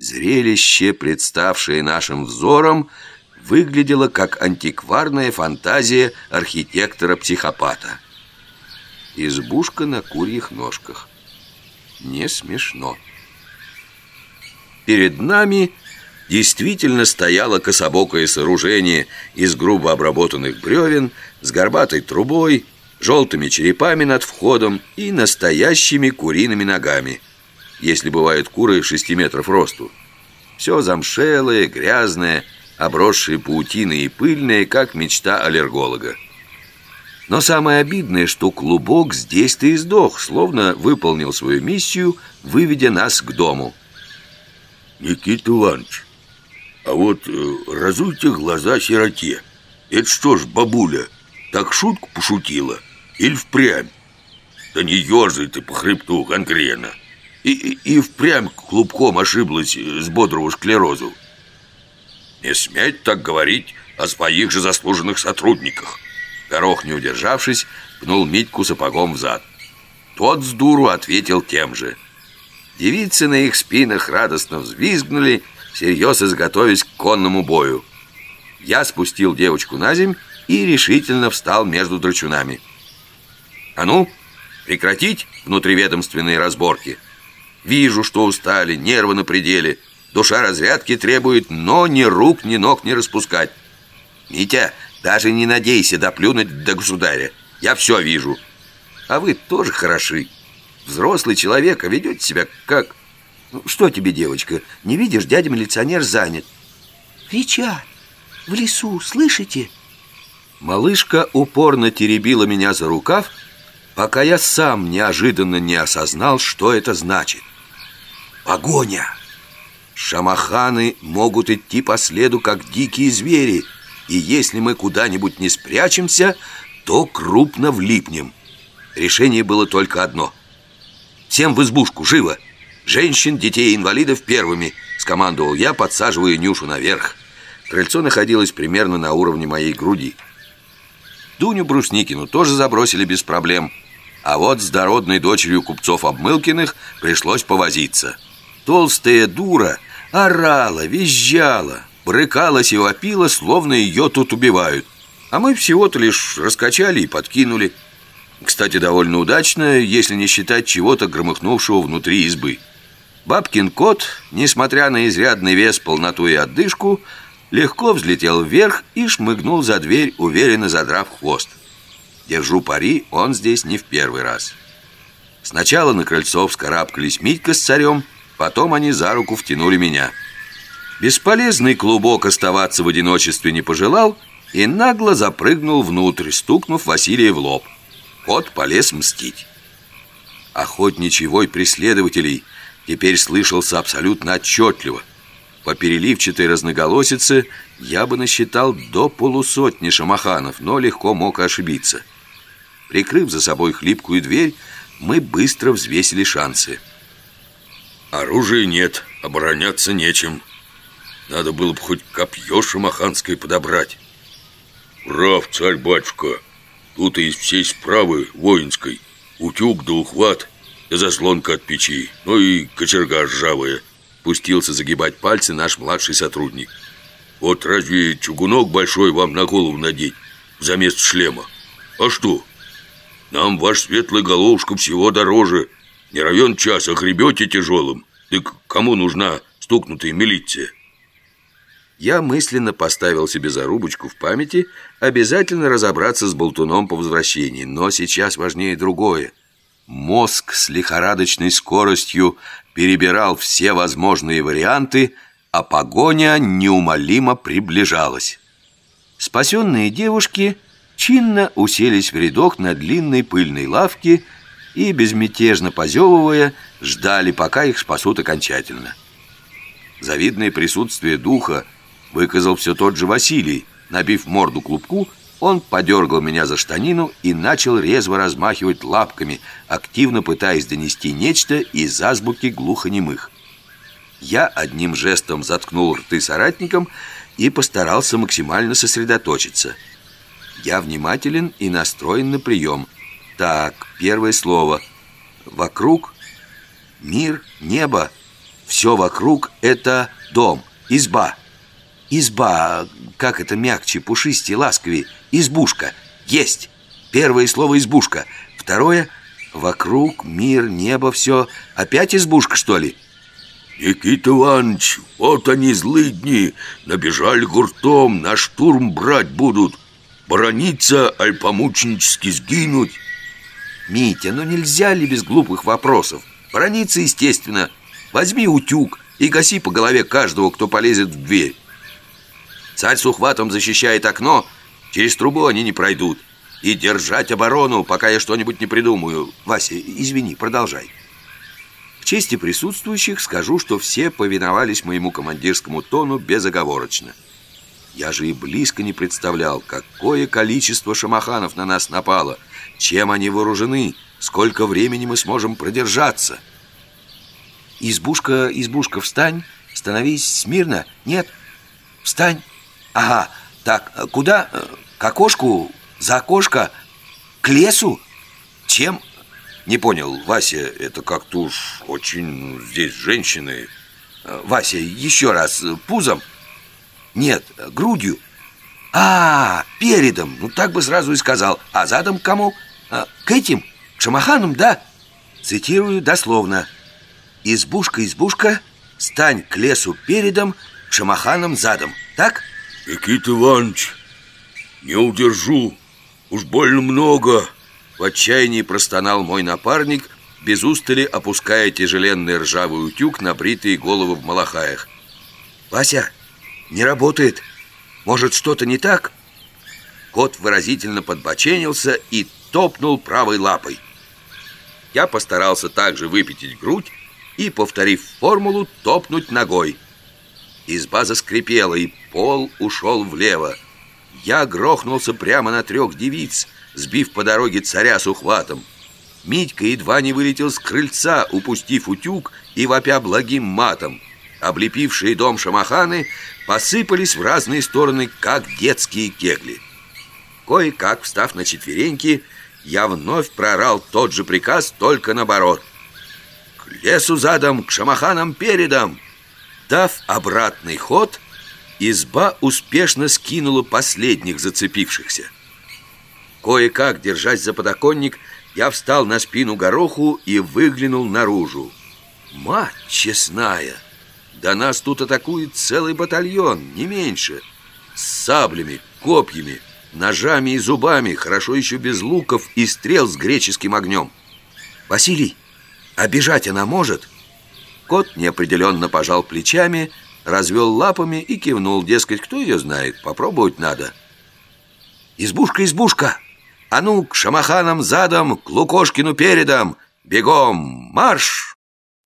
Зрелище, представшее нашим взором, выглядело как антикварная фантазия архитектора-психопата. Избушка на курьих ножках. Не смешно. Перед нами действительно стояло кособокое сооружение из грубо обработанных бревен с горбатой трубой, желтыми черепами над входом и настоящими куриными ногами, если бывают куры 6 метров росту. Все замшелое, грязное, обросшее паутиной и пыльное, как мечта аллерголога. Но самое обидное, что клубок здесь-то и сдох, словно выполнил свою миссию, выведя нас к дому. Никита Иванович, а вот э, разуйте глаза сироте. Это что ж, бабуля, так шутку пошутила? Или впрямь? Да не ежай ты по хребту конкретно. И, и, впрямь клубком ошиблась э, с бодрого склерозу. Не смейте так говорить о своих же заслуженных сотрудниках. Горох, не удержавшись, пнул Митьку сапогом в зад. Тот с дуру ответил тем же. Девицы на их спинах радостно взвизгнули, всерьез изготовясь к конному бою. Я спустил девочку на земь и решительно встал между драчунами. «А ну, прекратить внутриведомственные разборки!» Вижу, что устали, нервы на пределе. Душа разрядки требует, но ни рук, ни ног не распускать. Митя, даже не надейся доплюнуть до государя. Я все вижу. А вы тоже хороши. Взрослый человек, а ведете себя как... Ну, что тебе, девочка, не видишь, дядя-милиционер занят. Кричат. В лесу, слышите? Малышка упорно теребила меня за рукав, пока я сам неожиданно не осознал, что это значит. Погоня! Шамаханы могут идти по следу, как дикие звери, и если мы куда-нибудь не спрячемся, то крупно влипнем. Решение было только одно. Всем в избушку, живо! Женщин, детей и инвалидов первыми, скомандовал я, подсаживая Нюшу наверх. Крыльцо находилось примерно на уровне моей груди. Дуню Брусникину тоже забросили без проблем, а вот с дородной дочерью купцов Обмылкиных пришлось повозиться – Толстая дура орала, визжала, брыкалась и вопила, словно ее тут убивают. А мы всего-то лишь раскачали и подкинули. Кстати, довольно удачно, если не считать чего-то громыхнувшего внутри избы. Бабкин кот, несмотря на изрядный вес, полноту и отдышку, легко взлетел вверх и шмыгнул за дверь, уверенно задрав хвост. Держу пари, он здесь не в первый раз. Сначала на крыльцо вскарабкались Митька с царем, Потом они за руку втянули меня. Бесполезный клубок оставаться в одиночестве не пожелал и нагло запрыгнул внутрь, стукнув Василия в лоб. Кот полез мстить. Охотничий вой преследователей теперь слышался абсолютно отчетливо. По переливчатой разноголосице я бы насчитал до полусотни шамаханов, но легко мог ошибиться. Прикрыв за собой хлипкую дверь, мы быстро взвесили шансы. Оружия нет, обороняться нечем. Надо было бы хоть копье шамаханское подобрать. Прав, царь-батюшка. Тут из всей справы воинской утюг да ухват, да заслонка от печи, ну и кочерга ржавая. Пустился загибать пальцы наш младший сотрудник. Вот разве чугунок большой вам на голову надеть замест шлема? А что? Нам ваш светлый головушка всего дороже – не равен час, охребете тяжелым. Так кому нужна стукнутая милиция? Я мысленно поставил себе зарубочку в памяти обязательно разобраться с болтуном по возвращении, но сейчас важнее другое. Мозг с лихорадочной скоростью перебирал все возможные варианты, а погоня неумолимо приближалась. Спасенные девушки чинно уселись в рядок на длинной пыльной лавке и, безмятежно позевывая, ждали, пока их спасут окончательно. Завидное присутствие духа выказал все тот же Василий. Набив морду клубку, он подергал меня за штанину и начал резво размахивать лапками, активно пытаясь донести нечто из азбуки глухонемых. Я одним жестом заткнул рты соратникам и постарался максимально сосредоточиться. Я внимателен и настроен на прием – так, первое слово. Вокруг мир, небо. Все вокруг — это дом, изба. Изба, как это мягче, пушистее, ласковее. Избушка. Есть. Первое слово избушка. Второе — вокруг, мир, небо, все. Опять избушка, что ли? Никита Иванович, вот они злые дни Набежали гуртом, на штурм брать будут Брониться, аль помученически сгинуть Митя, ну нельзя ли без глупых вопросов? Брониться, естественно. Возьми утюг и гаси по голове каждого, кто полезет в дверь. Царь с ухватом защищает окно. Через трубу они не пройдут. И держать оборону, пока я что-нибудь не придумаю. Вася, извини, продолжай. Чести присутствующих скажу, что все повиновались моему командирскому тону безоговорочно. Я же и близко не представлял, какое количество шамаханов на нас напало, чем они вооружены, сколько времени мы сможем продержаться. Избушка, избушка, встань, становись смирно. Нет, встань. Ага, так, куда? К окошку? За окошко? К лесу? Чем? Не понял, Вася, это как-то уж очень... Здесь женщины... Вася, еще раз, пузом? Нет, грудью. А, передом, ну так бы сразу и сказал. А задом кому? А, к этим, к шамаханам, да? Цитирую дословно. Избушка, избушка, стань к лесу передом, к шамаханам задом. Так? Никита Иванович, не удержу. Уж больно много. В отчаянии простонал мой напарник, без устали опуская тяжеленный ржавый утюг на бритые головы в малахаях. «Вася, не работает. Может, что-то не так?» Кот выразительно подбоченился и топнул правой лапой. Я постарался также выпятить грудь и, повторив формулу, топнуть ногой. Изба заскрипела, и пол ушел влево. Я грохнулся прямо на трех девиц — сбив по дороге царя с ухватом. Митька едва не вылетел с крыльца, упустив утюг и вопя благим матом. Облепившие дом шамаханы посыпались в разные стороны, как детские кегли. Кое-как, встав на четвереньки, я вновь прорал тот же приказ, только наоборот. К лесу задом, к шамаханам передом. Дав обратный ход, изба успешно скинула последних зацепившихся. Кое-как, держась за подоконник, я встал на спину гороху и выглянул наружу. Мать честная! Да нас тут атакует целый батальон, не меньше. С саблями, копьями, ножами и зубами, хорошо еще без луков и стрел с греческим огнем. Василий, обижать она может? Кот неопределенно пожал плечами, развел лапами и кивнул, дескать, кто ее знает, попробовать надо. «Избушка, избушка!» А ну, к шамаханам задом, к Лукошкину передом! Бегом, марш!»